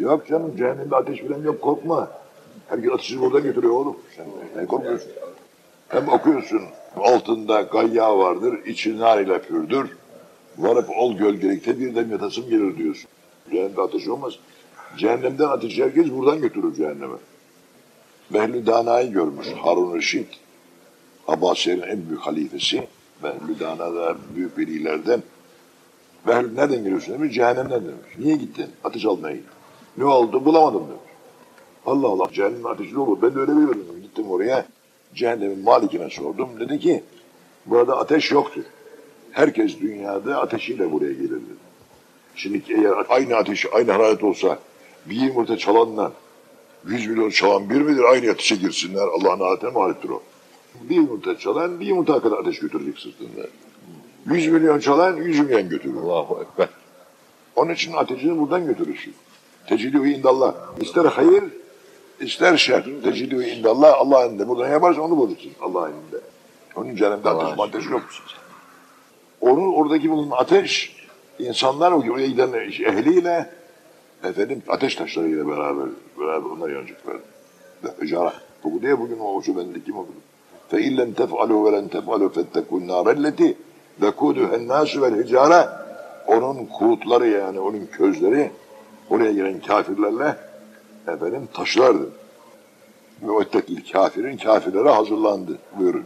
Yok canım cehennemde ateş falan yok korkma. Herkes ateşi buradan götürüyor oğlum. Sen ne korkuyorsun? Hem okuyorsun altında gayya vardır, içi nar ile pürdür. Varıp ol gölgelikte bir dem yatasım gelir diyorsun. Cehennemde ateş olmaz. Cehennemden ateşi herkes buradan götürür cehenneme. Behlü Dana'yı görmüş Harun Reşit. Abbasiye'nin en büyük halifesi. Behlü Dana da büyük velilerden. Behlü nereden geliyorsun demiş, cehennemden demiş. Niye gittin? Ateş almaya gittim. Ne oldu? Bulamadım demiş. Allah Allah cehennem ateşi ne olur? Ben de öyle biliyorum. Gittim oraya. Cehennemin malikine sordum. Dedi ki burada ateş yoktur. Herkes dünyada ateşiyle buraya gelir dedi. Şimdi eğer aynı ateş, aynı hararet olsa bir yumurta çalanla 100 milyon çalan bir midir? Aynı ateşe girsinler. Allah'ın adetine muhaliftir o. Bir yumurta çalan bir yumurta kadar ateş götürecek sırtında. 100 milyon çalan 100 milyon götürür. Allahu Ekber. Onun için ateşini buradan götürürsün. Tecidü indallah. İster hayır, ister şer. Tecidü indallah. Allah'ın elinde. Buradan yaparsan onu bulursun. Allah'ın elinde. Onun cehennemde ateş, ateş yok. Onun oradaki bulunan ateş, insanlar oraya giden ehliyle efendim ateş taşlarıyla beraber beraber onlar yanacaklar. Hıcara. Bu diye bugün o şu bendeki kim okudu? Fe illem tef'alu ve len tef'alu fettekun nârelleti vekûdühen ennâsü vel hicâre onun kuğutları yani onun közleri oraya giren kafirlerle efendim taşlardı. O kafirin kafirlere hazırlandı. Buyurun.